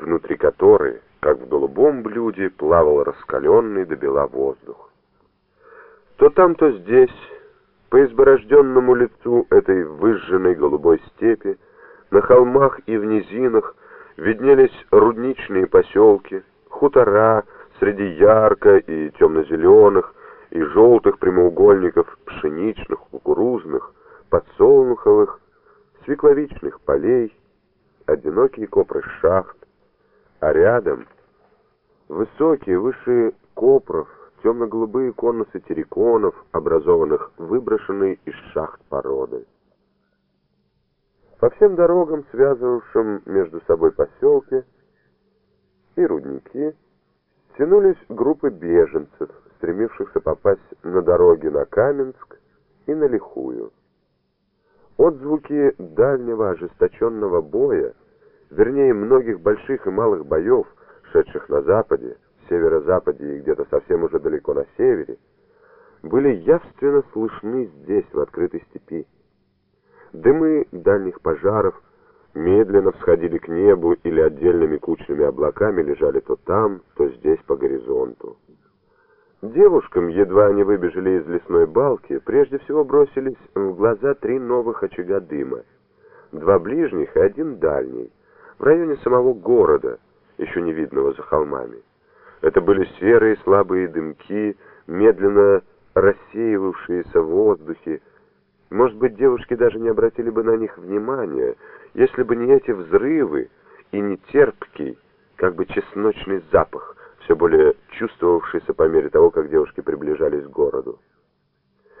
внутри которой, как в голубом блюде, плавал раскаленный до бела воздух. То там, то здесь, по изборожденному лицу этой выжженной голубой степи, на холмах и в низинах виднелись рудничные поселки, хутора среди ярко и темно-зеленых, и желтых прямоугольников пшеничных, кукурузных, подсолнуховых, свекловичных полей, одинокие копры шахт, а рядом высокие, выше копров, темно-голубые конусы терриконов, образованных выброшенной из шахт породой. По всем дорогам, связывавшим между собой поселки и рудники, тянулись группы беженцев, стремившихся попасть на дороги на Каменск и на Лихую. Отзвуки дальнего ожесточенного боя, вернее многих больших и малых боев, шедших на западе, северо-западе и где-то совсем уже далеко на севере, были явственно слышны здесь, в открытой степи. Дымы дальних пожаров медленно всходили к небу или отдельными кучными облаками лежали то там, то здесь по горизонту. Девушкам, едва они выбежали из лесной балки, прежде всего бросились в глаза три новых очага дыма. Два ближних и один дальний, в районе самого города, еще не видного за холмами. Это были серые слабые дымки, медленно рассеивавшиеся в воздухе. Может быть, девушки даже не обратили бы на них внимания, если бы не эти взрывы и не терпкий, как бы чесночный запах, все более чувствовавшийся по мере того, как девушки приближались к городу.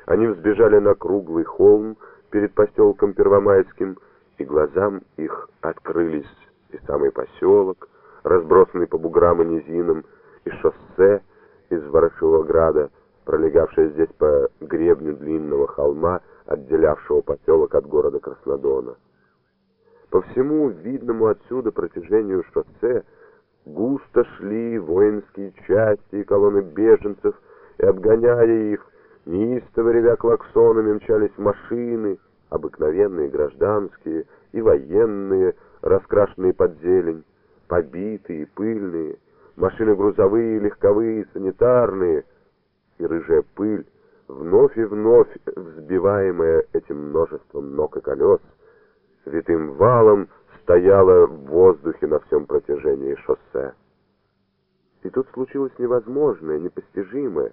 Они взбежали на круглый холм перед поселком Первомайским, и глазам их открылись и самый поселок, разбросанный по буграм и низинам, и шоссе из Ворошиловграда, пролегавшее здесь по гребню длинного холма, отделявшего поселок от города Краснодона. По всему видному отсюда протяжению шоссе густо шли воинские части и колонны беженцев, и, обгоняя их, неистово ревя клаксонами мчались машины, обыкновенные гражданские и военные, раскрашенные под зелень, побитые, пыльные, машины грузовые, легковые, санитарные, и рыжая пыль, вновь и вновь взбиваемая этим множеством ног и колес, святым валом стояла в воздухе на всем протяжении шоссе. И тут случилось невозможное, непостижимое.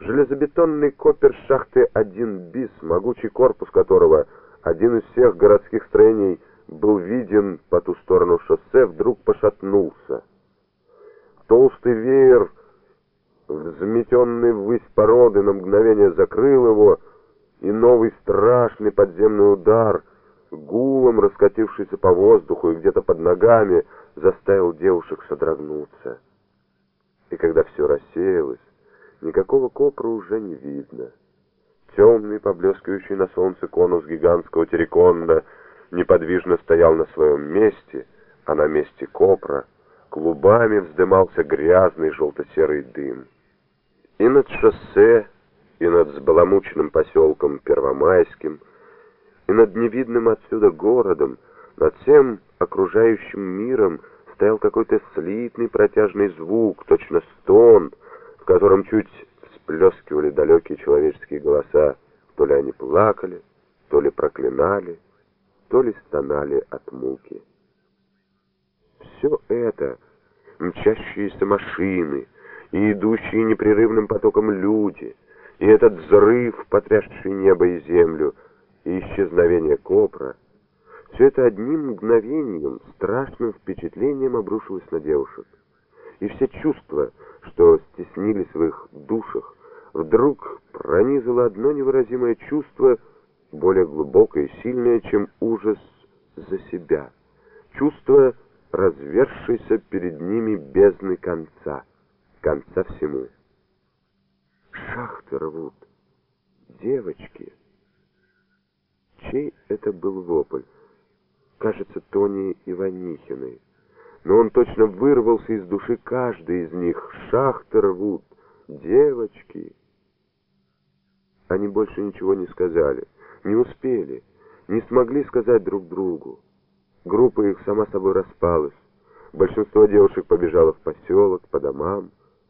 Железобетонный копер шахты 1 БИС, могучий корпус которого, один из всех городских строений, был виден по ту сторону шоссе, вдруг пошатнулся. Толстый веер, взметенный ввысь породы, на мгновение закрыл его, и новый страшный подземный удар, гулом раскатившийся по воздуху и где-то под ногами, заставил девушек содрогнуться. И когда все рассеялось, никакого копра уже не видно. Темный, поблескивающий на солнце конус гигантского терриконда неподвижно стоял на своем месте, а на месте копра клубами вздымался грязный желто-серый дым. И над шоссе, и над сбаламученным поселком Первомайским, и над невидным отсюда городом, над всем окружающим миром стоял какой-то слитный протяжный звук, точно стон, в котором чуть всплескивали далекие человеческие голоса. То ли они плакали, то ли проклинали, то ли стонали от муки. Все это, мчащиеся машины и идущие непрерывным потоком люди, и этот взрыв, потрясший небо и землю, и исчезновение Копра, все это одним мгновением, страшным впечатлением обрушилось на девушек. И все чувства, что стеснились в их душах, вдруг пронизало одно невыразимое чувство, более глубокое и сильное, чем ужас за себя. Чувство, развершейся перед ними бездны конца, конца всему. Шахты рвут, девочки. Чей это был вопль? Кажется, Тони Иванихиной. Но он точно вырвался из души каждой из них. Шахты рвут, девочки. Они больше ничего не сказали, не успели, не смогли сказать друг другу. Группа их сама собой распалась. Большинство девушек побежало в поселок, по домам.